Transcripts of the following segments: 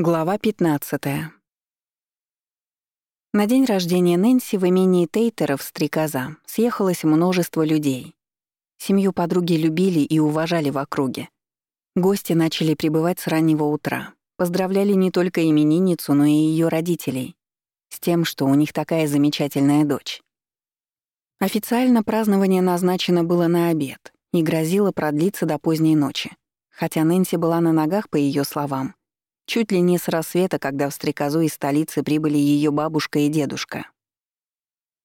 Глава 15. На день рождения Нэнси в имении Тейтеров Стрекоза съехалось множество людей. Семью подруги любили и уважали в округе. Гости начали прибывать с раннего утра. Поздравляли не только именинницу, но и ее родителей. С тем, что у них такая замечательная дочь. Официально празднование назначено было на обед и грозило продлиться до поздней ночи. Хотя Нэнси была на ногах, по ее словам, Чуть ли не с рассвета, когда в стрекозу из столицы прибыли ее бабушка и дедушка.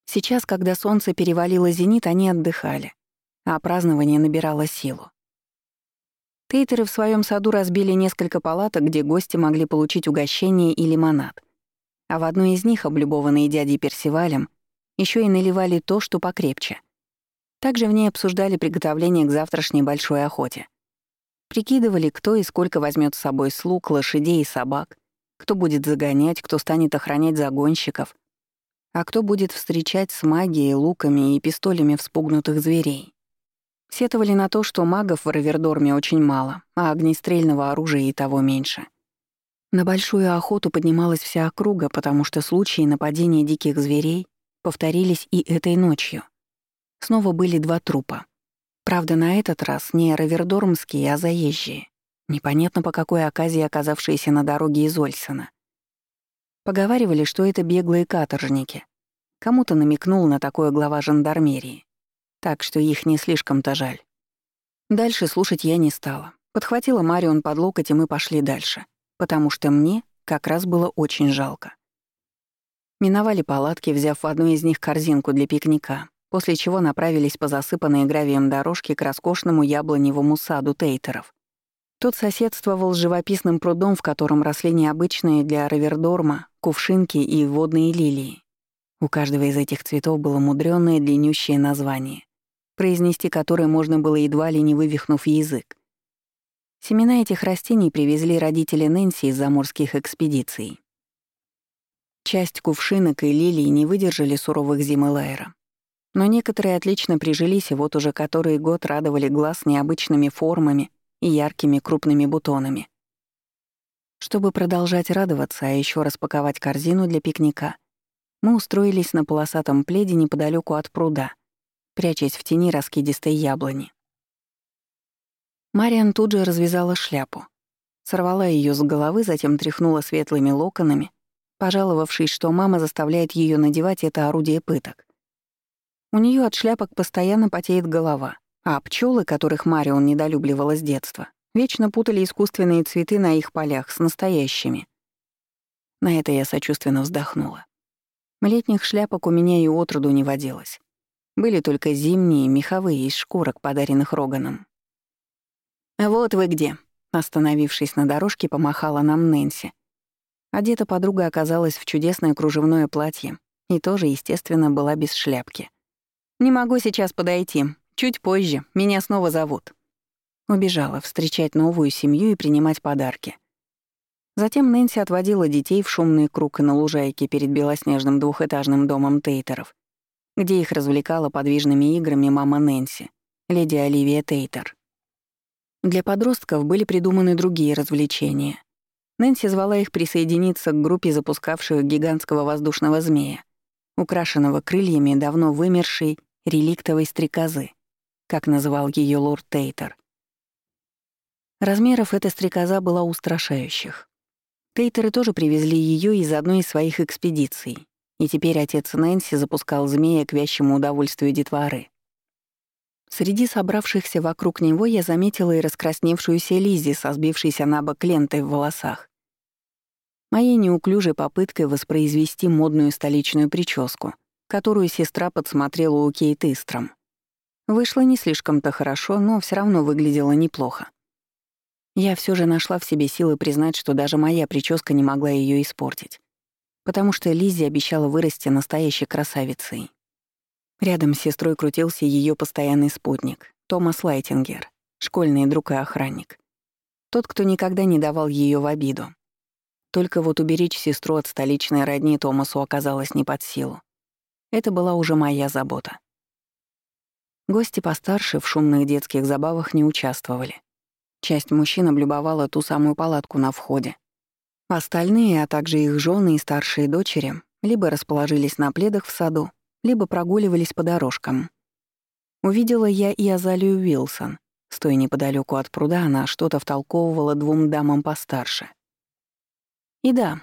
Сейчас, когда солнце перевалило зенит, они отдыхали, а празднование набирало силу. Тейтеры в своем саду разбили несколько палаток, где гости могли получить угощение и лимонад. А в одной из них, облюбованной дядей Персивалем, еще и наливали то, что покрепче. Также в ней обсуждали приготовление к завтрашней большой охоте. Прикидывали, кто и сколько возьмет с собой слуг, лошадей и собак, кто будет загонять, кто станет охранять загонщиков, а кто будет встречать с магией, луками и пистолями вспугнутых зверей. Сетовали на то, что магов в Равердорме очень мало, а огнестрельного оружия и того меньше. На большую охоту поднималась вся округа, потому что случаи нападения диких зверей повторились и этой ночью. Снова были два трупа. Правда, на этот раз не равердормские, а заезжие. Непонятно по какой оказии оказавшиеся на дороге из Ольсона. Поговаривали, что это беглые каторжники. Кому-то намекнул на такое глава жандармерии. Так что их не слишком-то жаль. Дальше слушать я не стала. Подхватила Марион под локоть, и мы пошли дальше. Потому что мне как раз было очень жалко. Миновали палатки, взяв в одну из них корзинку для пикника после чего направились по засыпанной гравием дорожке к роскошному яблоневому саду Тейтеров. Тот соседствовал с живописным прудом, в котором росли необычные для Равердорма кувшинки и водные лилии. У каждого из этих цветов было мудрённое длиннющее название, произнести которое можно было едва ли не вывихнув язык. Семена этих растений привезли родители Нэнси из заморских экспедиций. Часть кувшинок и лилий не выдержали суровых зим Элайра, но некоторые отлично прижились и вот уже который год радовали глаз необычными формами и яркими крупными бутонами. Чтобы продолжать радоваться, а еще распаковать корзину для пикника, мы устроились на полосатом пледе неподалеку от пруда, прячась в тени раскидистой яблони. Мариан тут же развязала шляпу, сорвала ее с головы, затем тряхнула светлыми локонами, пожаловавшись, что мама заставляет ее надевать это орудие пыток. У нее от шляпок постоянно потеет голова, а пчелы, которых Марион недолюбливала с детства, вечно путали искусственные цветы на их полях с настоящими. На это я сочувственно вздохнула. Летних шляпок у меня и отроду не водилось. Были только зимние, меховые, из шкурок, подаренных Роганом. «Вот вы где», — остановившись на дорожке, помахала нам Нэнси. Одета подруга оказалась в чудесное кружевное платье и тоже, естественно, была без шляпки. «Не могу сейчас подойти. Чуть позже. Меня снова зовут». Убежала встречать новую семью и принимать подарки. Затем Нэнси отводила детей в шумный круг на лужайке перед белоснежным двухэтажным домом Тейтеров, где их развлекала подвижными играми мама Нэнси, леди Оливия Тейтер. Для подростков были придуманы другие развлечения. Нэнси звала их присоединиться к группе запускавших гигантского воздушного змея, украшенного крыльями давно вымершей реликтовой стрекозы, как называл ее лорд Тейтер. Размеров эта стрекоза была устрашающих. Тейтеры тоже привезли ее из одной из своих экспедиций, и теперь отец Нэнси запускал змея к вящему удовольствию детворы. Среди собравшихся вокруг него я заметила и раскрасневшуюся Лизи со сбившейся на бок лентой в волосах. Моей неуклюжей попыткой воспроизвести модную столичную прическу — которую сестра подсмотрела у Кейт Истром. Вышло не слишком-то хорошо, но все равно выглядело неплохо. Я все же нашла в себе силы признать, что даже моя прическа не могла ее испортить, потому что Лиззи обещала вырасти настоящей красавицей. Рядом с сестрой крутился ее постоянный спутник, Томас Лайтингер, школьный друг и охранник. Тот, кто никогда не давал ее в обиду. Только вот уберечь сестру от столичной родни Томасу оказалось не под силу. Это была уже моя забота. Гости постарше в шумных детских забавах не участвовали. Часть мужчин облюбовала ту самую палатку на входе. Остальные, а также их жены и старшие дочери, либо расположились на пледах в саду, либо прогуливались по дорожкам. Увидела я и Азалию Уилсон. Стоя неподалеку от пруда, она что-то втолковывала двум дамам постарше. И да,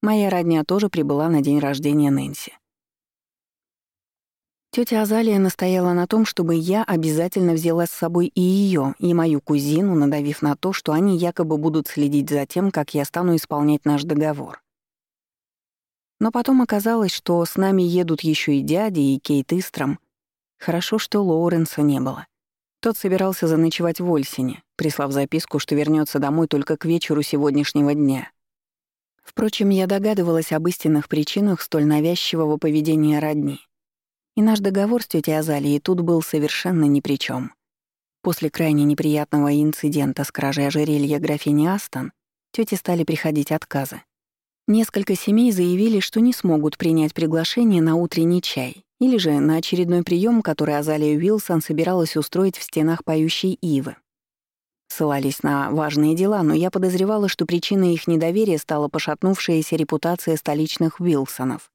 моя родня тоже прибыла на день рождения Нэнси. Тётя Азалия настояла на том, чтобы я обязательно взяла с собой и её, и мою кузину, надавив на то, что они якобы будут следить за тем, как я стану исполнять наш договор. Но потом оказалось, что с нами едут ещё и дядя, и Кейт Истром. Хорошо, что Лоуренса не было. Тот собирался заночевать в Ольсине, прислав записку, что вернётся домой только к вечеру сегодняшнего дня. Впрочем, я догадывалась об истинных причинах столь навязчивого поведения родни. И наш договор с тетей Азалией тут был совершенно ни при чем. После крайне неприятного инцидента с кражей ожерелья графини Астон тете стали приходить отказы. Несколько семей заявили, что не смогут принять приглашение на утренний чай или же на очередной прием, который Азалия Уилсон собиралась устроить в стенах поющей ивы. Ссылались на важные дела, но я подозревала, что причиной их недоверия стала пошатнувшаяся репутация столичных Уилсонов.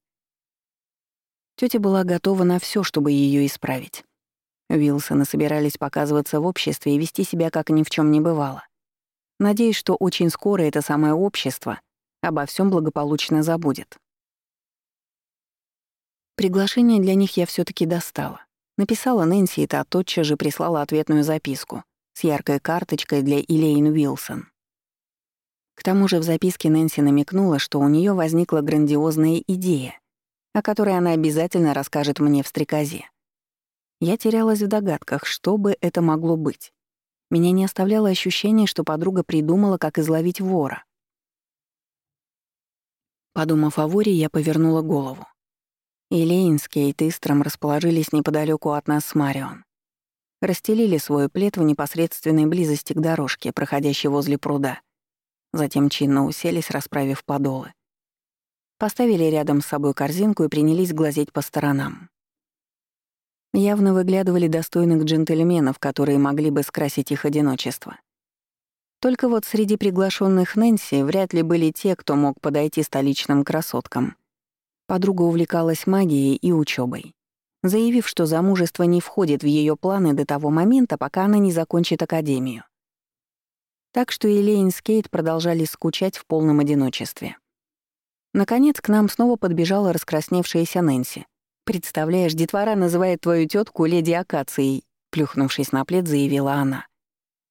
Тётя была готова на всё, чтобы её исправить. Уилсоны собирались показываться в обществе и вести себя, как ни в чём не бывало. Надеюсь, что очень скоро это самое общество обо всём благополучно забудет. Приглашение для них я всё-таки достала. Написала Нэнси, и та тотчас же прислала ответную записку с яркой карточкой для Илейн Уилсон. К тому же в записке Нэнси намекнула, что у неё возникла грандиозная идея о которой она обязательно расскажет мне в стрекозе. Я терялась в догадках, что бы это могло быть. Меня не оставляло ощущение, что подруга придумала, как изловить вора. Подумав о воре, я повернула голову. Элейн с Кейт Истром расположились неподалеку от нас с Марион. Расстелили свой плед в непосредственной близости к дорожке, проходящей возле пруда. Затем чинно уселись, расправив подолы. Поставили рядом с собой корзинку и принялись глазеть по сторонам. Явно выглядывали достойных джентльменов, которые могли бы скрасить их одиночество. Только вот среди приглашенных Нэнси вряд ли были те, кто мог подойти столичным красоткам. Подруга увлекалась магией и учебой, заявив, что замужество не входит в ее планы до того момента, пока она не закончит академию. Так что Элейн с Кейт продолжали скучать в полном одиночестве. Наконец к нам снова подбежала раскрасневшаяся Нэнси. «Представляешь, детвора называет твою тетку леди Акацией», плюхнувшись на плед, заявила она.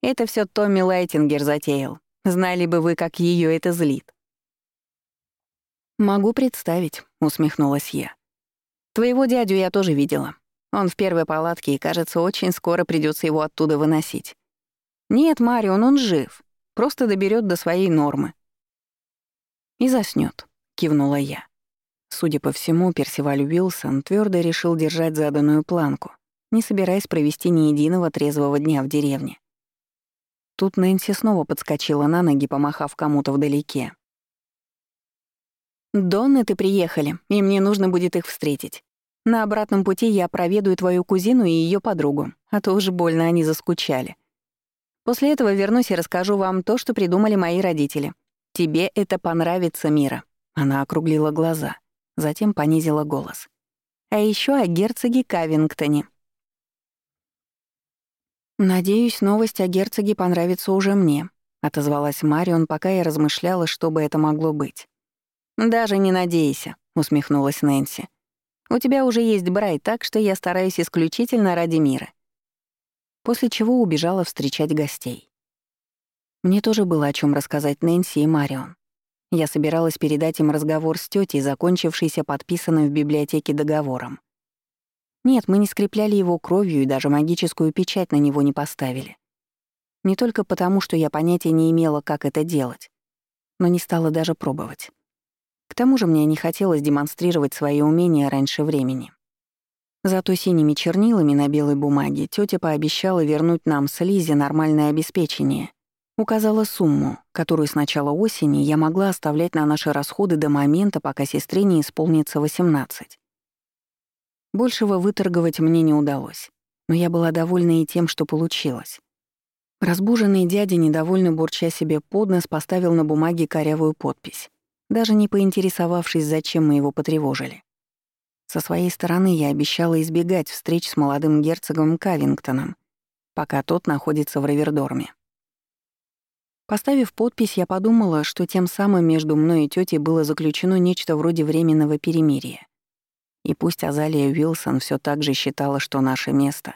«Это все Томми Лайтингер затеял. Знали бы вы, как ее это злит». «Могу представить», — усмехнулась я. «Твоего дядю я тоже видела. Он в первой палатке, и, кажется, очень скоро придется его оттуда выносить. Нет, Марион, он жив. Просто доберет до своей нормы. И заснет. — кивнула я. Судя по всему, Персиваль Уилсон твердо решил держать заданную планку, не собираясь провести ни единого трезвого дня в деревне. Тут Нэнси снова подскочила на ноги, помахав кому-то вдалеке. «Донны-ты приехали, и мне нужно будет их встретить. На обратном пути я проведаю твою кузину и ее подругу, а то уж больно они заскучали. После этого вернусь и расскажу вам то, что придумали мои родители. Тебе это понравится, Мира». Она округлила глаза, затем понизила голос. «А еще о герцоге Кавингтоне». «Надеюсь, новость о герцоге понравится уже мне», — отозвалась Марион, пока я размышляла, что бы это могло быть. «Даже не надейся», — усмехнулась Нэнси. «У тебя уже есть Брайт, так что я стараюсь исключительно ради мира». После чего убежала встречать гостей. Мне тоже было о чем рассказать Нэнси и Марион. Я собиралась передать им разговор с тетей, закончившийся подписанным в библиотеке договором. Нет, мы не скрепляли его кровью и даже магическую печать на него не поставили. Не только потому, что я понятия не имела, как это делать, но не стала даже пробовать. К тому же мне не хотелось демонстрировать свои умения раньше времени. Зато синими чернилами на белой бумаге тетя пообещала вернуть нам с Лизи нормальное обеспечение Указала сумму, которую с начала осени я могла оставлять на наши расходы до момента, пока сестре не исполнится 18. Большего выторговать мне не удалось, но я была довольна и тем, что получилось. Разбуженный дядя, недовольно бурча себе под нос, поставил на бумаге корявую подпись, даже не поинтересовавшись, зачем мы его потревожили. Со своей стороны я обещала избегать встреч с молодым герцогом Кавингтоном, пока тот находится в Равердорме. Поставив подпись, я подумала, что тем самым между мной и тетей было заключено нечто вроде временного перемирия. И пусть Азалия Уилсон все так же считала, что наше место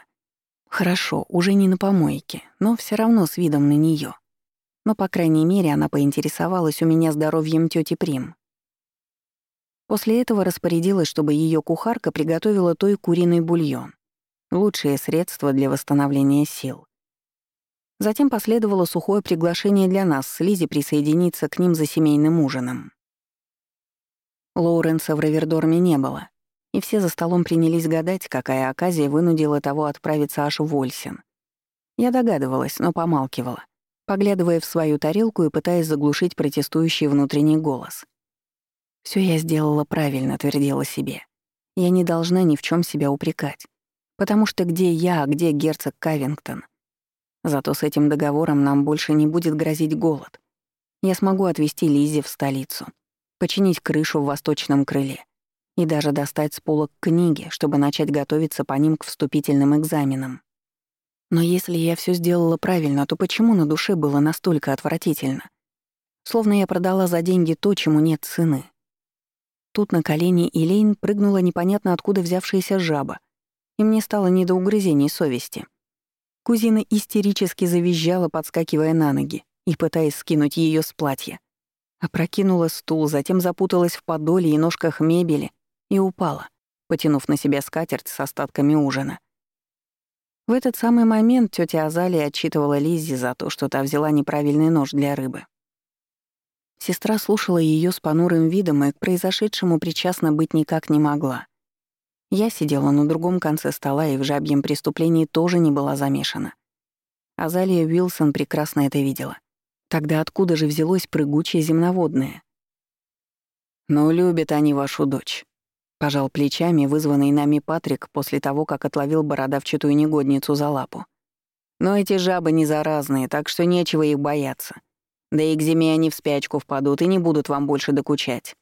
Хорошо, уже не на помойке, но все равно с видом на нее. Но, по крайней мере, она поинтересовалась у меня здоровьем тети Прим. После этого распорядилась, чтобы ее кухарка приготовила той куриный бульон. Лучшее средство для восстановления сил. Затем последовало сухое приглашение для нас с Лизи присоединиться к ним за семейным ужином. Лоуренса в Равердорме не было, и все за столом принялись гадать, какая оказия вынудила того отправиться аж в Ольсен. Я догадывалась, но помалкивала, поглядывая в свою тарелку и пытаясь заглушить протестующий внутренний голос. Все я сделала правильно», — твердила себе. «Я не должна ни в чем себя упрекать, потому что где я, а где герцог Кавингтон? Зато с этим договором нам больше не будет грозить голод. Я смогу отвезти Лизи в столицу, починить крышу в восточном крыле, и даже достать с полок книги, чтобы начать готовиться по ним к вступительным экзаменам. Но если я все сделала правильно, то почему на душе было настолько отвратительно? Словно я продала за деньги то, чему нет цены. Тут на колени Элейн прыгнула непонятно откуда взявшаяся жаба, и мне стало не до угрызений совести. Кузина истерически завизжала, подскакивая на ноги и пытаясь скинуть ее с платья. Опрокинула стул, затем запуталась в подоле и ножках мебели, и упала, потянув на себя скатерть с остатками ужина. В этот самый момент тетя Азалия отчитывала Лиззи за то, что та взяла неправильный нож для рыбы. Сестра слушала ее с понурым видом и к произошедшему причастна быть никак не могла. Я сидела на другом конце стола и в жабьем преступлении тоже не была замешана. Азалия Уилсон прекрасно это видела. Тогда откуда же взялось прыгучее земноводное? «Ну, любят они вашу дочь», Пожал плечами вызванный нами Патрик после того, как отловил бородавчатую негодницу за лапу. Но эти жабы не заразные, так что нечего их бояться. Да и к зиме они в спячку впадут и не будут вам больше докучать.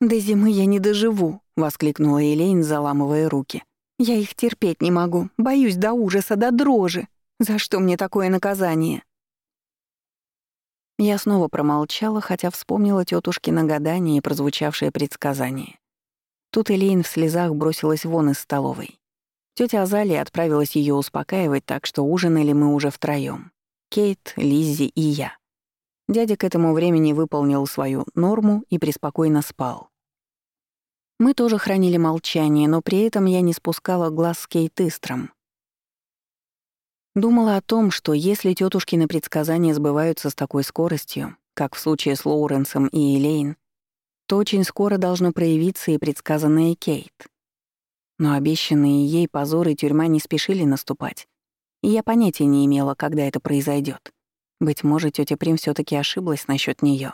«До зимы я не доживу», — воскликнула Элейн, заламывая руки. «Я их терпеть не могу. Боюсь до ужаса, до дрожи. За что мне такое наказание?» Я снова промолчала, хотя вспомнила тетушкино гадание и прозвучавшее предсказание. Тут Элейн в слезах бросилась вон из столовой. Тётя Азалия отправилась её успокаивать, так что ужинали мы уже втроём. Кейт, Лиззи и я. Дядя к этому времени выполнил свою норму и преспокойно спал. Мы тоже хранили молчание, но при этом я не спускала глаз с Кейт Истром. Думала о том, что если тётушкины предсказания сбываются с такой скоростью, как в случае с Лоуренсом и Элейн, то очень скоро должно проявиться и предсказанное Кейт. Но обещанные ей позор и тюрьма не спешили наступать, и я понятия не имела, когда это произойдет. Быть может, тетя Прим все таки ошиблась насчет нее.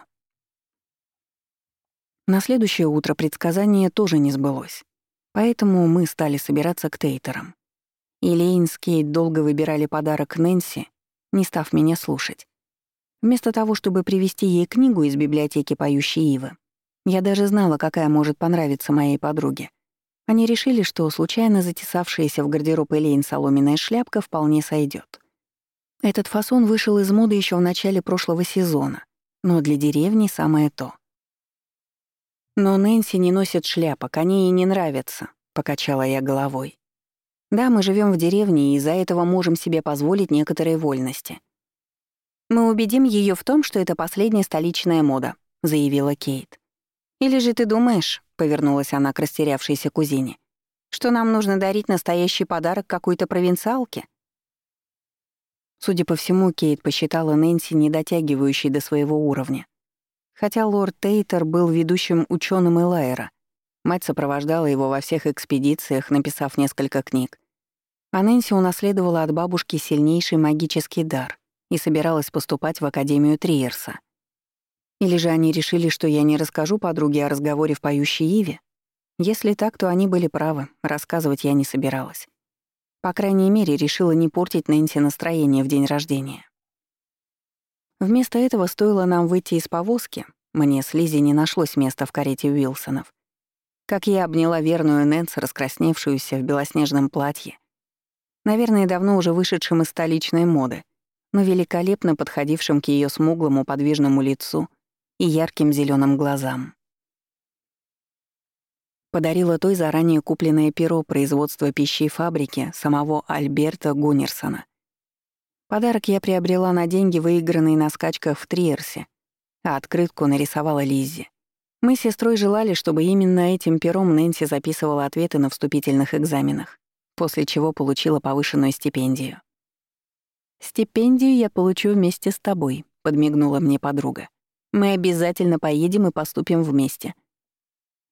На следующее утро предсказание тоже не сбылось, поэтому мы стали собираться к Тейтерам. И Лейн с Кейт долго выбирали подарок Нэнси, не став меня слушать. Вместо того, чтобы привезти ей книгу из библиотеки «Поющей ивы», я даже знала, какая может понравиться моей подруге. Они решили, что случайно затесавшаяся в гардероб Элейн соломенная шляпка вполне сойдет. Этот фасон вышел из моды еще в начале прошлого сезона, но для деревни самое то. «Но Нэнси не носит шляпок, они ей не нравятся», — покачала я головой. «Да, мы живем в деревне, и из-за этого можем себе позволить некоторые вольности». «Мы убедим ее в том, что это последняя столичная мода», — заявила Кейт. «Или же ты думаешь», — повернулась она к растерявшейся кузине, «что нам нужно дарить настоящий подарок какой-то провинциалке?» Судя по всему, Кейт посчитала Нэнси недотягивающей до своего уровня. Хотя лорд Тейтер был ведущим ученым Элайера, мать сопровождала его во всех экспедициях, написав несколько книг. А Нэнси унаследовала от бабушки сильнейший магический дар и собиралась поступать в Академию Триерса. Или же они решили, что я не расскажу подруге о разговоре в поющей Иве? Если так, то они были правы, рассказывать я не собиралась. По крайней мере, решила не портить Нэнси настроение в день рождения. Вместо этого стоило нам выйти из повозки, мне с Лизи не нашлось места в карете Уилсонов. Как я обняла верную Нэнс, раскрасневшуюся в белоснежном платье, наверное, давно уже вышедшим из столичной моды, но великолепно подходившим к ее смуглому подвижному лицу и ярким зеленым глазам. Подарила той заранее купленное перо производства пищей фабрики самого Альберта Гуннерсона. Подарок я приобрела на деньги, выигранные на скачках в Триерсе, а открытку нарисовала Лиззи. Мы с сестрой желали, чтобы именно этим пером Нэнси записывала ответы на вступительных экзаменах, после чего получила повышенную стипендию. «Стипендию я получу вместе с тобой», — подмигнула мне подруга. «Мы обязательно поедем и поступим вместе».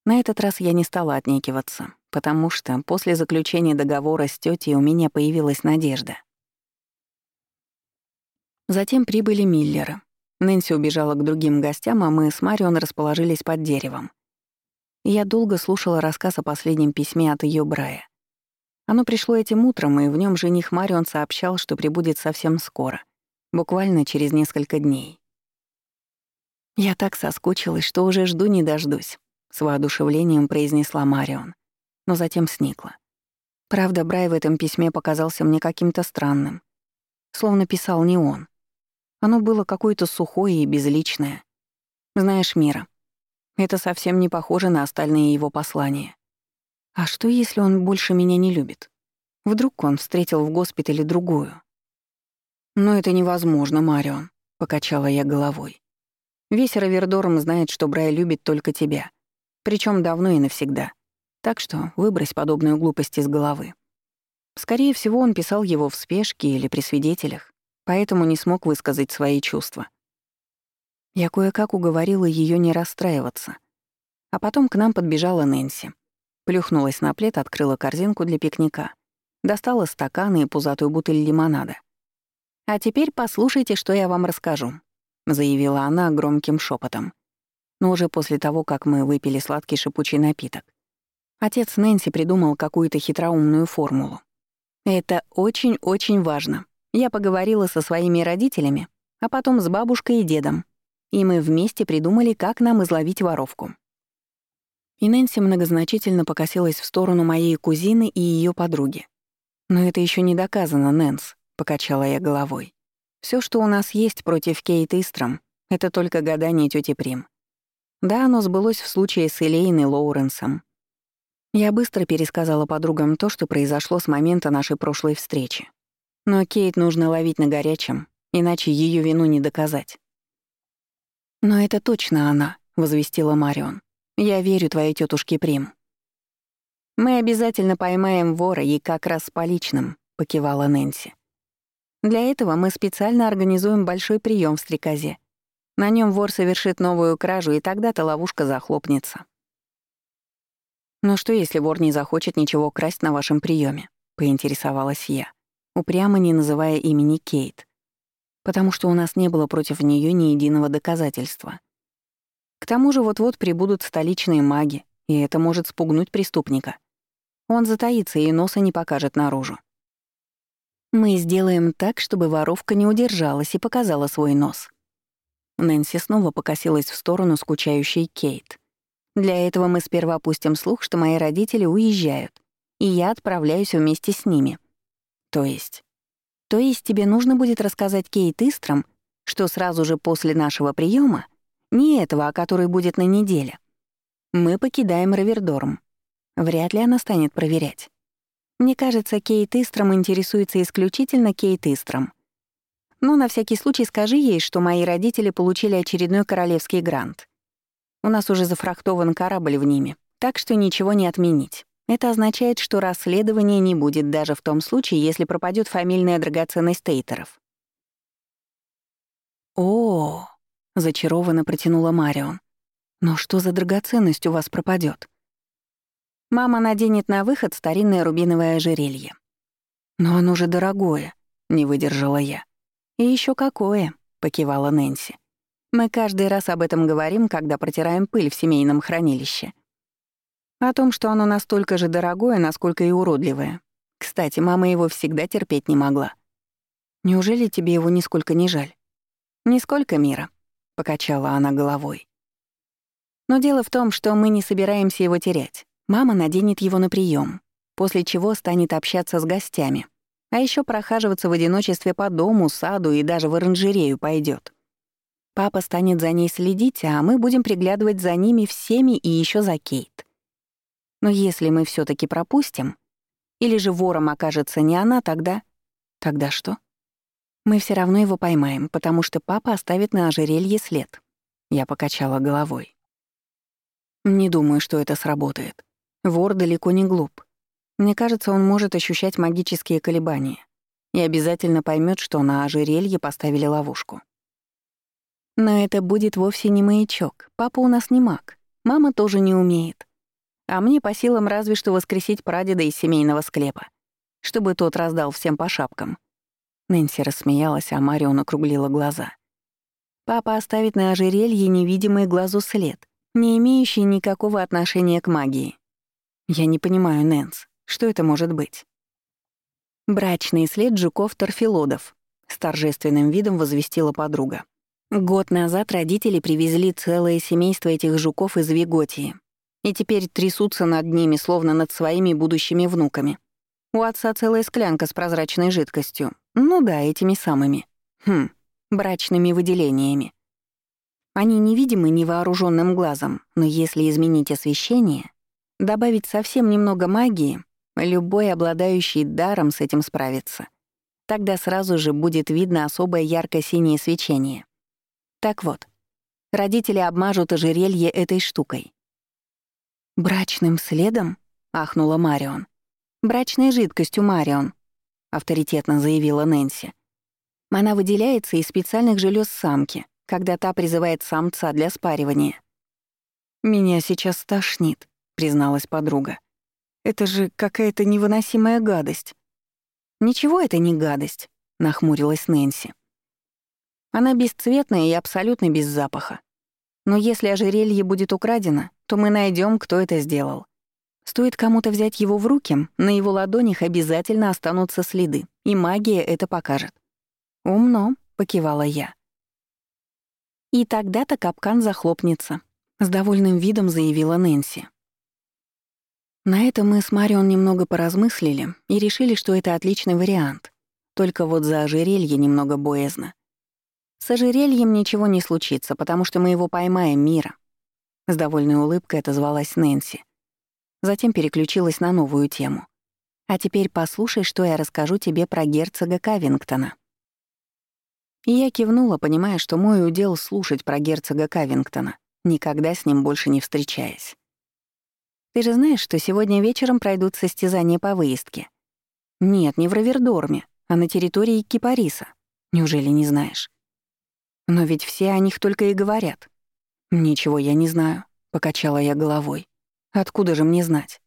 На этот раз я не стала отнекиваться, потому что после заключения договора с тетей у меня появилась надежда. Затем прибыли Миллеры. Нэнси убежала к другим гостям, а мы с Марион расположились под деревом. Я долго слушала рассказ о последнем письме от ее Брая. Оно пришло этим утром, и в нем жених Марион сообщал, что прибудет совсем скоро, буквально через несколько дней. Я так соскучилась, что уже жду не дождусь с воодушевлением произнесла Марион, но затем сникла. Правда, Брай в этом письме показался мне каким-то странным. Словно писал не он. Оно было какое-то сухое и безличное. Знаешь, Мира, это совсем не похоже на остальные его послания. А что, если он больше меня не любит? Вдруг он встретил в госпитале другую? «Но это невозможно, Марион», — покачала я головой. «Весь Равердорм знает, что Брай любит только тебя. Причем давно и навсегда. Так что выбрось подобную глупость из головы. Скорее всего, он писал его в спешке или при свидетелях, поэтому не смог высказать свои чувства. Я кое-как уговорила ее не расстраиваться. А потом к нам подбежала Нэнси. Плюхнулась на плед, открыла корзинку для пикника, достала стаканы и пузатую бутыль лимонада. «А теперь послушайте, что я вам расскажу», — заявила она громким шепотом но уже после того, как мы выпили сладкий шипучий напиток. Отец Нэнси придумал какую-то хитроумную формулу. Это очень-очень важно. Я поговорила со своими родителями, а потом с бабушкой и дедом, и мы вместе придумали, как нам изловить воровку. И Нэнси многозначительно покосилась в сторону моей кузины и ее подруги. «Но это еще не доказано, Нэнс», — покачала я головой. Все, что у нас есть против Кейт Истром, это только гадание тети Прим. Да, оно сбылось в случае с Элейн и Лоуренсом. Я быстро пересказала подругам то, что произошло с момента нашей прошлой встречи. Но Кейт нужно ловить на горячем, иначе ее вину не доказать. «Но это точно она», — возвестила Марион. «Я верю твоей тетушке Прим». «Мы обязательно поймаем вора и как раз с поличным», — покивала Нэнси. «Для этого мы специально организуем большой прием в стрекозе. На нем вор совершит новую кражу, и тогда-то ловушка захлопнется. «Но что, если вор не захочет ничего красть на вашем приеме? поинтересовалась я, упрямо не называя имени Кейт, потому что у нас не было против нее ни единого доказательства. К тому же вот-вот прибудут столичные маги, и это может спугнуть преступника. Он затаится и носа не покажет наружу. Мы сделаем так, чтобы воровка не удержалась и показала свой нос. Нэнси снова покосилась в сторону скучающей Кейт. «Для этого мы сперва пустим слух, что мои родители уезжают, и я отправляюсь вместе с ними. То есть? То есть тебе нужно будет рассказать Кейт Истром, что сразу же после нашего приема, не этого, а который будет на неделе, мы покидаем Равердорм. Вряд ли она станет проверять. Мне кажется, Кейт Истром интересуется исключительно Кейт Истром. Но на всякий случай скажи ей, что мои родители получили очередной королевский грант. У нас уже зафрахтован корабль в ними, так что ничего не отменить. Это означает, что расследования не будет даже в том случае, если пропадет фамильная драгоценность Тейтеров. О, зачарованно протянула Марион. Но что за драгоценность у вас пропадет? Мама наденет на выход старинное рубиновое ожерелье. Но оно же дорогое, не выдержала я. «И еще какое», — покивала Нэнси. «Мы каждый раз об этом говорим, когда протираем пыль в семейном хранилище. О том, что оно настолько же дорогое, насколько и уродливое. Кстати, мама его всегда терпеть не могла. Неужели тебе его нисколько не жаль? Нисколько мира, покачала она головой. Но дело в том, что мы не собираемся его терять. Мама наденет его на прием, после чего станет общаться с гостями, а еще прохаживаться в одиночестве по дому, саду и даже в оранжерею пойдет. Папа станет за ней следить, а мы будем приглядывать за ними всеми и еще за Кейт. Но если мы все таки пропустим, или же вором окажется не она, тогда... Тогда что? Мы все равно его поймаем, потому что папа оставит на ожерелье след. Я покачала головой. Не думаю, что это сработает. Вор далеко не глуп. Мне кажется, он может ощущать магические колебания и обязательно поймет, что на ожерелье поставили ловушку. Но это будет вовсе не маячок. Папа у нас не маг. Мама тоже не умеет. А мне по силам разве что воскресить прадеда из семейного склепа, чтобы тот раздал всем по шапкам. Нэнси рассмеялась, а Марион округлила глаза. Папа оставит на ожерелье невидимый глазу след, не имеющий никакого отношения к магии. Я не понимаю, Нэнс, что это может быть? Брачный след жуков-торфилодов, с торжественным видом возвестила подруга. Год назад родители привезли целое семейство этих жуков из Виготии, и теперь трясутся над ними, словно над своими будущими внуками. У отца целая склянка с прозрачной жидкостью. Ну да, этими самыми. Хм, брачными выделениями. Они невидимы невооруженным глазом, но если изменить освещение, добавить совсем немного магии, любой обладающий даром с этим справится. Тогда сразу же будет видно особое ярко-синее свечение. Так вот, родители обмажут ожерелье этой штукой. «Брачным следом?» — ахнула Марион. «Брачной жидкостью, Марион», — авторитетно заявила Нэнси. Она выделяется из специальных желез самки, когда та призывает самца для спаривания. «Меня сейчас стошнит», — призналась подруга. «Это же какая-то невыносимая гадость». «Ничего это не гадость», — нахмурилась Нэнси. «Она бесцветная и абсолютно без запаха. Но если ожерелье будет украдено, то мы найдем, кто это сделал. Стоит кому-то взять его в руки, на его ладонях обязательно останутся следы, и магия это покажет. «Умно», — покивала я. «И тогда-то капкан захлопнется», — с довольным видом заявила Нэнси. На это мы с Марион немного поразмыслили и решили, что это отличный вариант. Только вот за ожерелье немного боязно. С ожерельем ничего не случится, потому что мы его поймаем мира. С довольной улыбкой отозвалась Нэнси. Затем переключилась на новую тему. А теперь послушай, что я расскажу тебе про герцога Кавингтона. И я кивнула, понимая, что мой удел слушать про герцога Кавингтона, никогда с ним больше не встречаясь. Ты же знаешь, что сегодня вечером пройдут состязания по выездке? Нет, не в Равердорме, а на территории Кипариса. Неужели не знаешь? Но ведь все о них только и говорят. «Ничего я не знаю», — покачала я головой. «Откуда же мне знать?»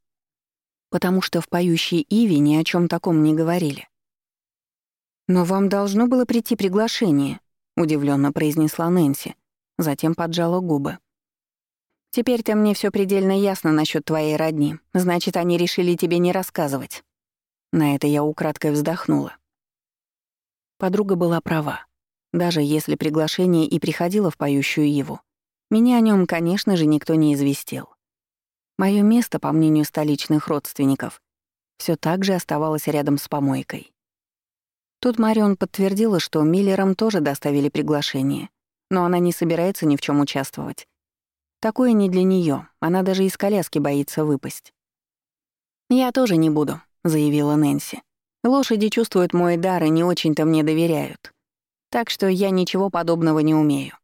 «Потому что в поющей Иве ни о чем таком не говорили». «Но вам должно было прийти приглашение», — удивленно произнесла Нэнси, затем поджала губы. «Теперь-то мне все предельно ясно насчет твоей родни. Значит, они решили тебе не рассказывать». На это я украдкой вздохнула. Подруга была права. Даже если приглашение и приходило в поющую Иву, меня о нем, конечно же, никто не известил. Мое место, по мнению столичных родственников, все так же оставалось рядом с помойкой. Тут Марион подтвердила, что Миллерам тоже доставили приглашение, но она не собирается ни в чем участвовать. Такое не для нее, она даже из коляски боится выпасть. «Я тоже не буду», — заявила Нэнси. «Лошади чувствуют мой дар и не очень-то мне доверяют. Так что я ничего подобного не умею.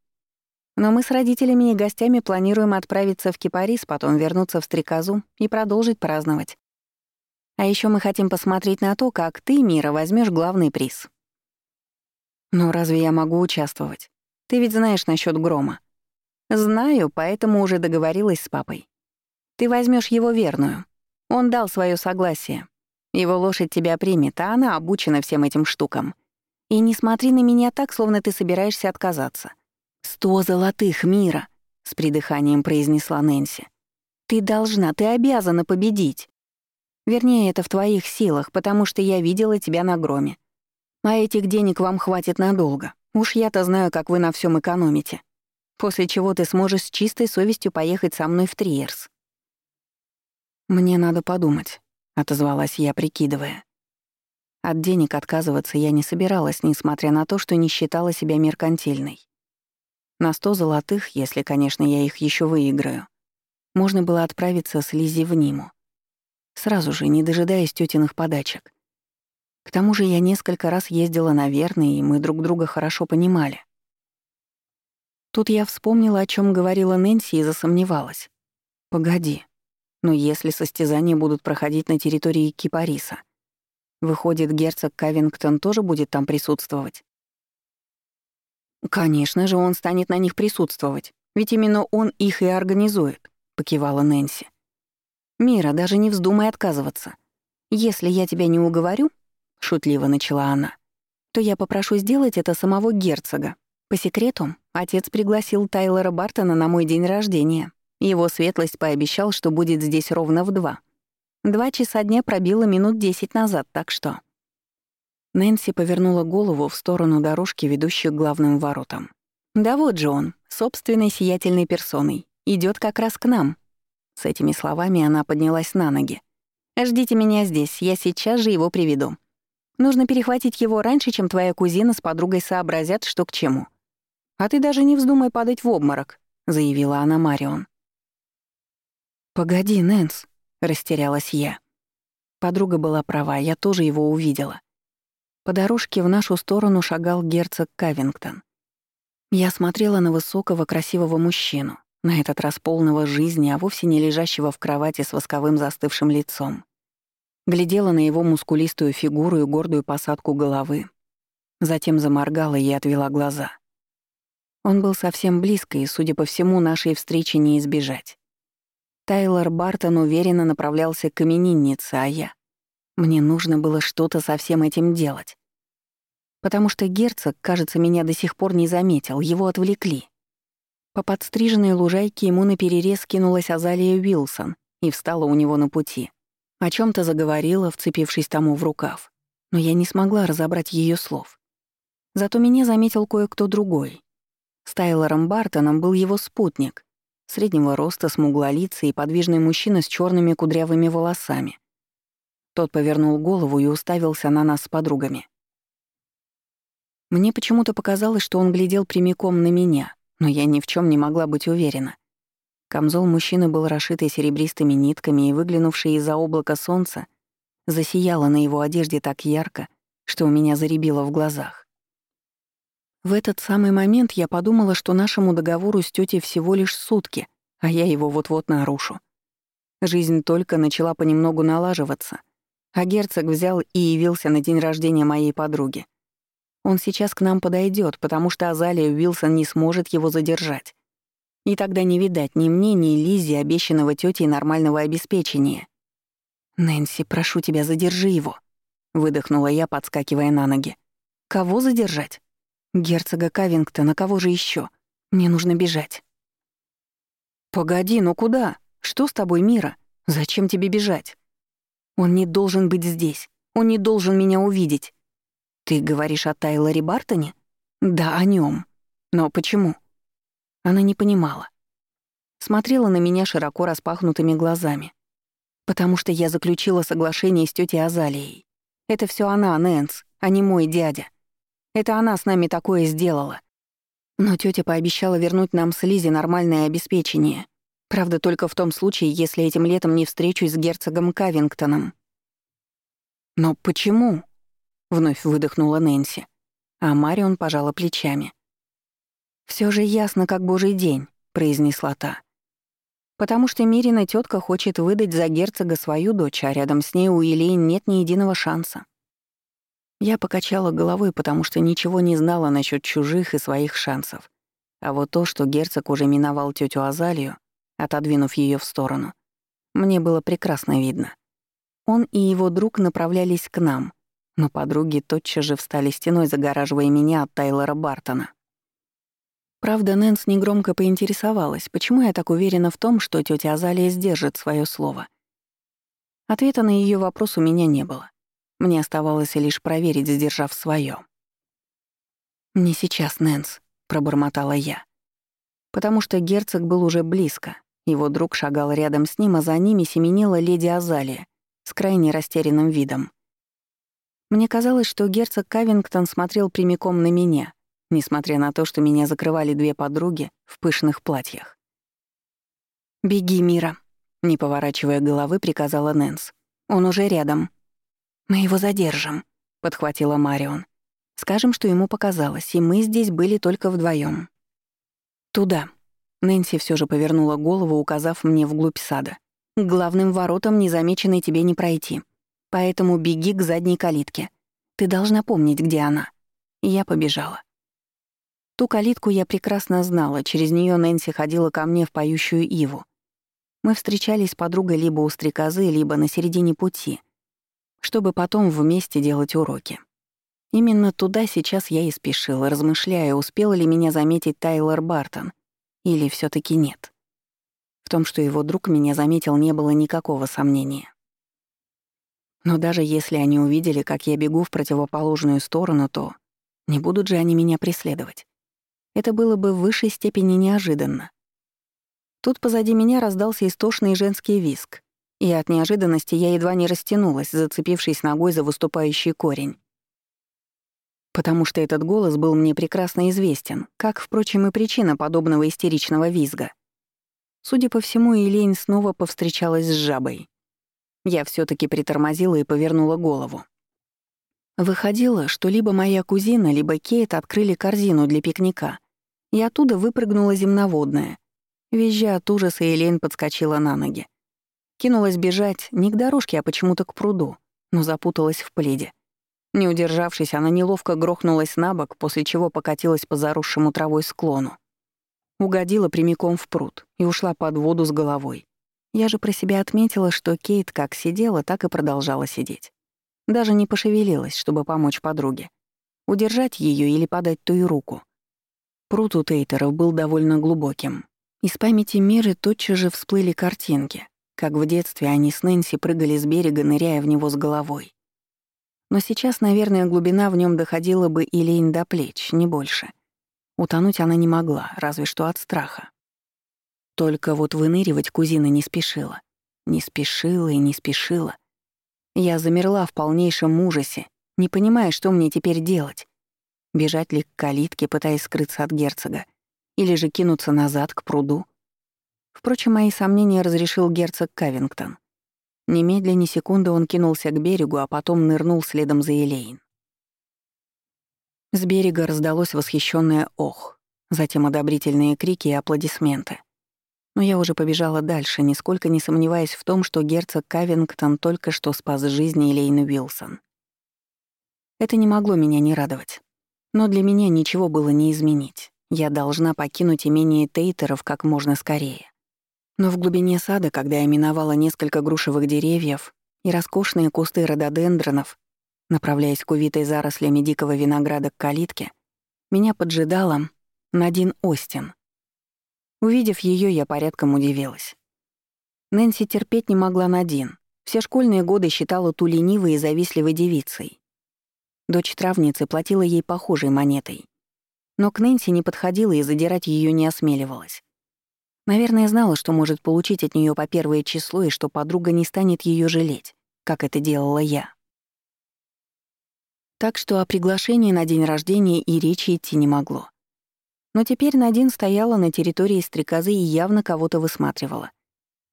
Но мы с родителями и гостями планируем отправиться в Кипарис, потом вернуться в Стрекозу и продолжить праздновать. А еще мы хотим посмотреть на то, как ты, Мира, возьмешь главный приз. Но разве я могу участвовать? Ты ведь знаешь насчет грома. Знаю, поэтому уже договорилась с папой. Ты возьмешь его верную. Он дал свое согласие. Его лошадь тебя примет, а она обучена всем этим штукам. И не смотри на меня так, словно ты собираешься отказаться. «Сто золотых мира!» — с придыханием произнесла Нэнси. «Ты должна, ты обязана победить!» Вернее, это в твоих силах, потому что я видела тебя на громе. А этих денег вам хватит надолго. Уж я-то знаю, как вы на всем экономите. После чего ты сможешь с чистой совестью поехать со мной в Триерс. «Мне надо подумать», — отозвалась я, прикидывая. От денег отказываться я не собиралась, несмотря на то, что не считала себя меркантильной. На сто золотых, если, конечно, я их еще выиграю, можно было отправиться с Лизи в Ниму. Сразу же, не дожидаясь тетиных подачек. К тому же я несколько раз ездила на верный, и мы друг друга хорошо понимали. Тут я вспомнила, о чем говорила Нэнси, и засомневалась. «Погоди, но если состязания будут проходить на территории Кипариса, выходит, герцог Кавингтон тоже будет там присутствовать?» «Конечно же, он станет на них присутствовать, ведь именно он их и организует», — покивала Нэнси. «Мира, даже не вздумай отказываться. Если я тебя не уговорю, — шутливо начала она, — то я попрошу сделать это самого герцога. По секрету, отец пригласил Тайлера Бартона на мой день рождения. Его светлость пообещал, что будет здесь ровно в два. Два часа дня пробило минут десять назад, так что...» Нэнси повернула голову в сторону дорожки, ведущей к главным воротам. «Да вот же он, собственной сиятельной персоной, идет как раз к нам». С этими словами она поднялась на ноги. «Ждите меня здесь, я сейчас же его приведу. Нужно перехватить его раньше, чем твоя кузина с подругой сообразят, что к чему. А ты даже не вздумай падать в обморок», — заявила она Марион. «Погоди, Нэнс», — растерялась я. Подруга была права, я тоже его увидела. По дорожке в нашу сторону шагал герцог Кавингтон. Я смотрела на высокого, красивого мужчину, на этот раз полного жизни, а вовсе не лежащего в кровати с восковым застывшим лицом. Глядела на его мускулистую фигуру и гордую посадку головы. Затем заморгала и отвела глаза. Он был совсем близко, и, судя по всему, нашей встречи не избежать. Тайлор Бартон уверенно направлялся к имениннице, а я мне нужно было что-то со всем этим делать. Потому что герцог, кажется, меня до сих пор не заметил, его отвлекли. По подстриженной лужайке ему наперерез кинулась Азалия Уилсон и встала у него на пути. О чем то заговорила, вцепившись тому в рукав. Но я не смогла разобрать ее слов. Зато меня заметил кое-кто другой. С Тайлором Бартоном был его спутник, среднего роста, смуглолицый и подвижный мужчина с черными кудрявыми волосами. Тот повернул голову и уставился на нас с подругами. Мне почему-то показалось, что он глядел прямиком на меня, но я ни в чем не могла быть уверена. Камзол мужчины был расшитый серебристыми нитками, и выглянувший из-за облака солнца засияло на его одежде так ярко, что у меня заребило в глазах. В этот самый момент я подумала, что нашему договору с тетей всего лишь сутки, а я его вот-вот нарушу. Жизнь только начала понемногу налаживаться — а герцог взял и явился на день рождения моей подруги. Он сейчас к нам подойдет, потому что Азалия Уилсон не сможет его задержать. И тогда не видать ни мне, ни Лизе обещанного тетей нормального обеспечения. «Нэнси, прошу тебя, задержи его», — выдохнула я, подскакивая на ноги. «Кого задержать?» «Герцога Кавингтона, кого же еще? Мне нужно бежать». «Погоди, ну куда? Что с тобой, Мира? Зачем тебе бежать?» Он не должен быть здесь. Он не должен меня увидеть. Ты говоришь о Тайлоре Бартоне? Да, о нем. Но почему? Она не понимала. Смотрела на меня широко распахнутыми глазами. Потому что я заключила соглашение с тетей Азалией. Это все она, Нэнс, а не мой дядя. Это она с нами такое сделала. Но тетя пообещала вернуть нам с Лизи нормальное обеспечение. Правда, только в том случае, если этим летом не встречусь с герцогом Кавингтоном. «Но почему?» — вновь выдохнула Нэнси, а Марион пожала плечами. Все же ясно, как божий день», — произнесла та. «Потому что Мирина тетка хочет выдать за герцога свою дочь, а рядом с ней у Елейн нет ни единого шанса». Я покачала головой, потому что ничего не знала насчет чужих и своих шансов. А вот то, что герцог уже миновал тетю Азалию, отодвинув ее в сторону. Мне было прекрасно видно. Он и его друг направлялись к нам, но подруги тотчас же встали стеной, загораживая меня от Тайлора Бартона. Правда, Нэнс негромко поинтересовалась, почему я так уверена в том, что тетя Азалия сдержит свое слово. Ответа на ее вопрос у меня не было. Мне оставалось лишь проверить, сдержав свое. «Не сейчас, Нэнс», — пробормотала я. Потому что герцог был уже близко. Его друг шагал рядом с ним, а за ними семенила леди Азалия с крайне растерянным видом. Мне казалось, что герцог Кавингтон смотрел прямиком на меня, несмотря на то, что меня закрывали две подруги в пышных платьях. «Беги, Мира», — не поворачивая головы, приказала Нэнс. «Он уже рядом». «Мы его задержим», — подхватила Марион. «Скажем, что ему показалось, и мы здесь были только вдвоем. «Туда». Нэнси все же повернула голову, указав мне вглубь сада. «К главным воротам незамеченной тебе не пройти. Поэтому беги к задней калитке. Ты должна помнить, где она». Я побежала. Ту калитку я прекрасно знала, через нее Нэнси ходила ко мне в поющую иву. Мы встречались с подругой либо у стрекозы, либо на середине пути — чтобы потом вместе делать уроки. Именно туда сейчас я и спешила, размышляя, успел ли меня заметить Тайлор Бартон или все таки нет. В том, что его друг меня заметил, не было никакого сомнения. Но даже если они увидели, как я бегу в противоположную сторону, то не будут же они меня преследовать. Это было бы в высшей степени неожиданно. Тут позади меня раздался истошный женский виск и от неожиданности я едва не растянулась, зацепившись ногой за выступающий корень. Потому что этот голос был мне прекрасно известен, как, впрочем, и причина подобного истеричного визга. Судя по всему, Элейн снова повстречалась с жабой. Я все таки притормозила и повернула голову. Выходило, что либо моя кузина, либо Кейт открыли корзину для пикника, и оттуда выпрыгнула земноводная. Визжа от ужаса, Элейн подскочила на ноги. Кинулась бежать не к дорожке, а почему-то к пруду, но запуталась в пледе. Не удержавшись, она неловко грохнулась на бок, после чего покатилась по заросшему травой склону. Угодила прямиком в пруд и ушла под воду с головой. Я же про себя отметила, что Кейт как сидела, так и продолжала сидеть. Даже не пошевелилась, чтобы помочь подруге. Удержать ее или подать ту руку. Пруд у Тейтеров был довольно глубоким. Из памяти Миры тотчас же всплыли картинки, как в детстве они с Нэнси прыгали с берега, ныряя в него с головой. Но сейчас, наверное, глубина в нем доходила бы и лень до плеч, не больше. Утонуть она не могла, разве что от страха. Только вот выныривать кузина не спешила. Не спешила и не спешила. Я замерла в полнейшем ужасе, не понимая, что мне теперь делать. Бежать ли к калитке, пытаясь скрыться от герцога, или же кинуться назад к пруду. Впрочем, мои сомнения разрешил герцог Кавингтон. Немедленно ни секунды он кинулся к берегу, а потом нырнул следом за Элейн. С берега раздалось восхищенное «ох», затем одобрительные крики и аплодисменты. Но я уже побежала дальше, нисколько не сомневаясь в том, что герцог Кавингтон только что спас жизнь Элейн Уилсон. Это не могло меня не радовать. Но для меня ничего было не изменить. Я должна покинуть имение Тейтеров как можно скорее. Но в глубине сада, когда я миновала несколько грушевых деревьев и роскошные кусты рододендронов, направляясь к увитой зарослями дикого винограда к калитке, меня поджидала Надин Остин. Увидев ее, я порядком удивилась. Нэнси терпеть не могла Надин. Все школьные годы считала ту ленивой и завистливой девицей. Дочь травницы платила ей похожей монетой. Но к Нэнси не подходила и задирать ее не осмеливалась. Наверное, знала, что может получить от нее по первое число и что подруга не станет ее жалеть, как это делала я. Так что о приглашении на день рождения и речи идти не могло. Но теперь Надин стояла на территории стрекозы и явно кого-то высматривала.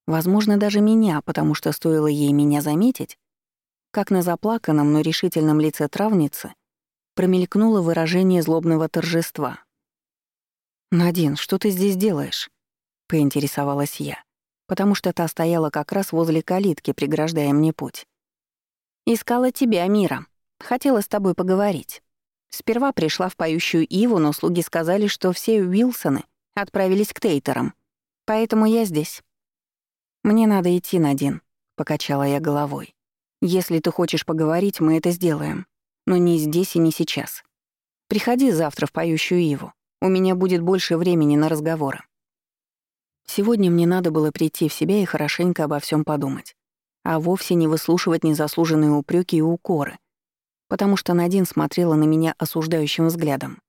Возможно, даже меня, потому что стоило ей меня заметить, как на заплаканном, но решительном лице травницы промелькнуло выражение злобного торжества. «Надин, что ты здесь делаешь?» Поинтересовалась я, потому что та стояла как раз возле калитки, преграждая мне путь. «Искала тебя, Мира. Хотела с тобой поговорить. Сперва пришла в поющую Иву, но слуги сказали, что все Уилсоны отправились к Тейтерам. Поэтому я здесь». «Мне надо идти, Надин», — покачала я головой. «Если ты хочешь поговорить, мы это сделаем. Но не здесь и не сейчас. Приходи завтра в поющую Иву. У меня будет больше времени на разговоры». Сегодня мне надо было прийти в себя и хорошенько обо всем подумать. а вовсе не выслушивать незаслуженные упреки и укоры, потому что Надин смотрела на меня осуждающим взглядом.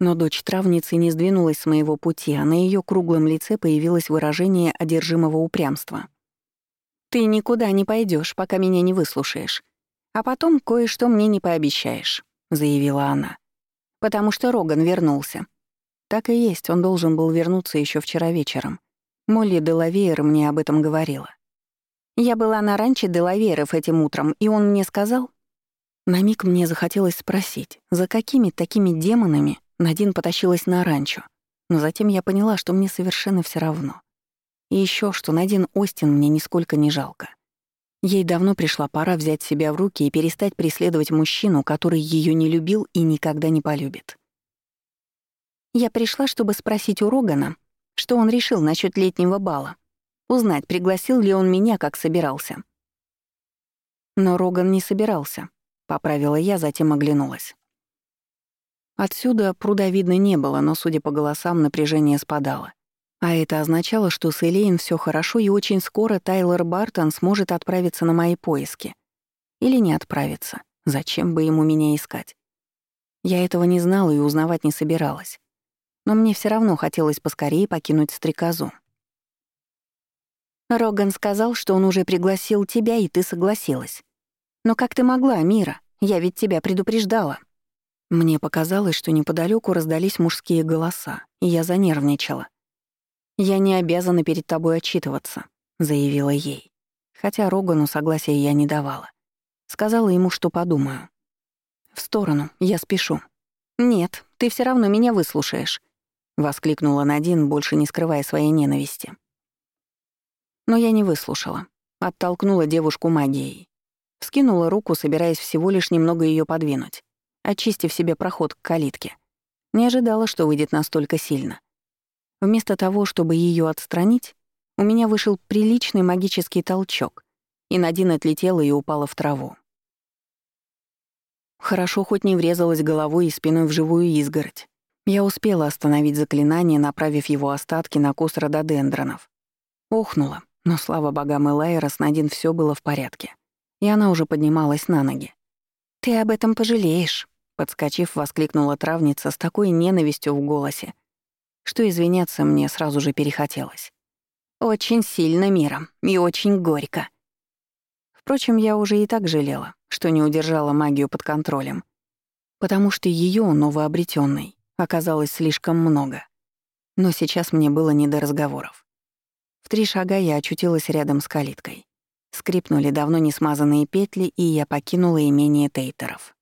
Но дочь травницы не сдвинулась с моего пути, а на ее круглом лице появилось выражение одержимого упрямства. «Ты никуда не пойдешь, пока меня не выслушаешь. А потом кое-что мне не пообещаешь», — заявила она. «Потому что Роган вернулся». Так и есть, он должен был вернуться еще вчера вечером. Молли Делавейер мне об этом говорила. Я была на ранче Делавейеров этим утром, и он мне сказал... На миг мне захотелось спросить, за какими такими демонами Надин потащилась на ранчо, но затем я поняла, что мне совершенно все равно. И еще, что Надин Остин мне нисколько не жалко. Ей давно пришла пора взять себя в руки и перестать преследовать мужчину, который ее не любил и никогда не полюбит. Я пришла, чтобы спросить у Рогана, что он решил насчет летнего бала. Узнать, пригласил ли он меня, как собирался. Но Роган не собирался, поправила я, затем оглянулась. Отсюда пруда видно не было, но, судя по голосам, напряжение спадало. А это означало, что с Элейн всё хорошо, и очень скоро Тайлер Бартон сможет отправиться на мои поиски. Или не отправиться. Зачем бы ему меня искать? Я этого не знала и узнавать не собиралась. Но мне всё равно хотелось поскорее покинуть стрекозу. Роган сказал, что он уже пригласил тебя, и ты согласилась. Но как ты могла, Мира? Я ведь тебя предупреждала. Мне показалось, что неподалеку раздались мужские голоса, и я занервничала. «Я не обязана перед тобой отчитываться», — заявила ей. Хотя Рогану согласия я не давала. Сказала ему, что подумаю. «В сторону, я спешу». «Нет, ты все равно меня выслушаешь», — воскликнула Надин, больше не скрывая своей ненависти. Но я не выслушала. Оттолкнула девушку магией. Вскинула руку, собираясь всего лишь немного ее подвинуть очистив себе проход к калитке. Не ожидала, что выйдет настолько сильно. Вместо того, чтобы ее отстранить, у меня вышел приличный магический толчок, и Надин отлетела и упала в траву. Хорошо хоть не врезалась головой и спиной в живую изгородь. Я успела остановить заклинание, направив его остатки на куст рододендронов. Охнула, но, слава богам Элайра, с Надин все было в порядке. И она уже поднималась на ноги. «Ты об этом пожалеешь», Подскочив, воскликнула травница с такой ненавистью в голосе, что извиняться мне сразу же перехотелось. «Очень сильно миром и очень горько». Впрочем, я уже и так жалела, что не удержала магию под контролем, потому что ее новообретенной оказалось слишком много. Но сейчас мне было не до разговоров. В три шага я очутилась рядом с калиткой. Скрипнули давно не смазанные петли, и я покинула имение Тейтеров.